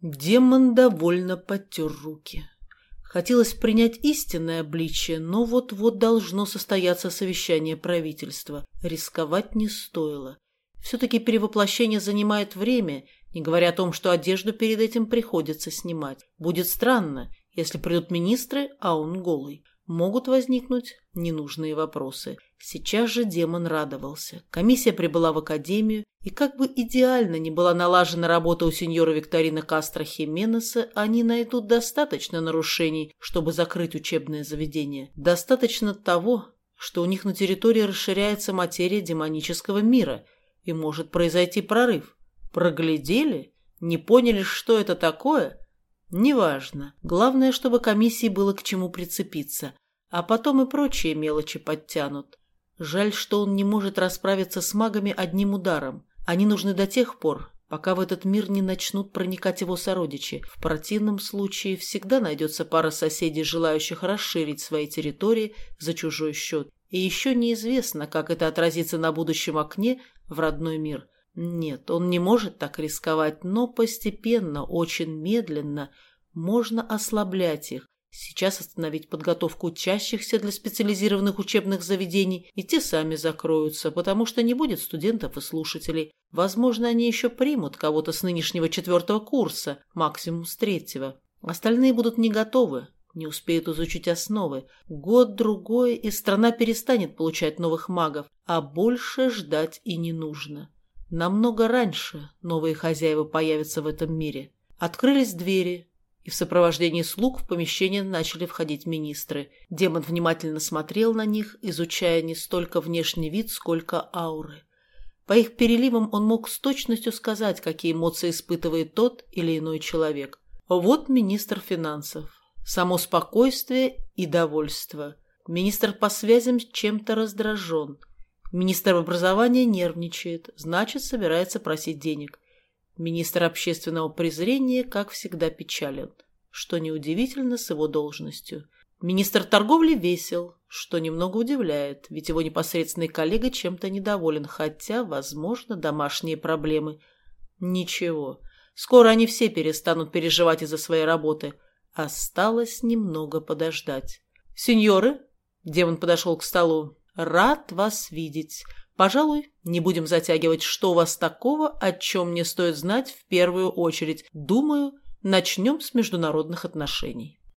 Демон довольно подтер руки. Хотелось принять истинное обличие, но вот-вот должно состояться совещание правительства. Рисковать не стоило. Все-таки перевоплощение занимает время, не говоря о том, что одежду перед этим приходится снимать. Будет странно, если придут министры, а он голый могут возникнуть ненужные вопросы. Сейчас же демон радовался. Комиссия прибыла в академию, и как бы идеально не была налажена работа у сеньора Викторина Кастро Хименеса, они найдут достаточно нарушений, чтобы закрыть учебное заведение. Достаточно того, что у них на территории расширяется материя демонического мира, и может произойти прорыв. Проглядели? Не поняли, что это такое? Неважно. Главное, чтобы комиссии было к чему прицепиться, а потом и прочие мелочи подтянут. Жаль, что он не может расправиться с магами одним ударом. Они нужны до тех пор, пока в этот мир не начнут проникать его сородичи. В противном случае всегда найдется пара соседей, желающих расширить свои территории за чужой счет. И еще неизвестно, как это отразится на будущем окне в родной мир – нет, он не может так рисковать, но постепенно, очень медленно можно ослаблять их. Сейчас остановить подготовку учащихся для специализированных учебных заведений, и те сами закроются, потому что не будет студентов и слушателей. Возможно, они еще примут кого-то с нынешнего четвертого курса, максимум с третьего. Остальные будут не готовы, не успеют изучить основы. Год-другой, и страна перестанет получать новых магов, а больше ждать и не нужно. Намного раньше новые хозяева появятся в этом мире. Открылись двери, и в сопровождении слуг в помещение начали входить министры. Демон внимательно смотрел на них, изучая не столько внешний вид, сколько ауры. По их переливам он мог с точностью сказать, какие эмоции испытывает тот или иной человек. Вот министр финансов. Само спокойствие и довольство. Министр по связям чем-то раздражен. Министр образования нервничает, значит, собирается просить денег. Министр общественного презрения, как всегда, печален, что неудивительно с его должностью. Министр торговли весел, что немного удивляет, ведь его непосредственный коллега чем-то недоволен, хотя, возможно, домашние проблемы. Ничего, скоро они все перестанут переживать из-за своей работы. Осталось немного подождать. «Сеньоры?» Демон подошел к столу. Рад вас видеть. Пожалуй, не будем затягивать, что у вас такого, о чем мне стоит знать в первую очередь. Думаю, начнем с международных отношений.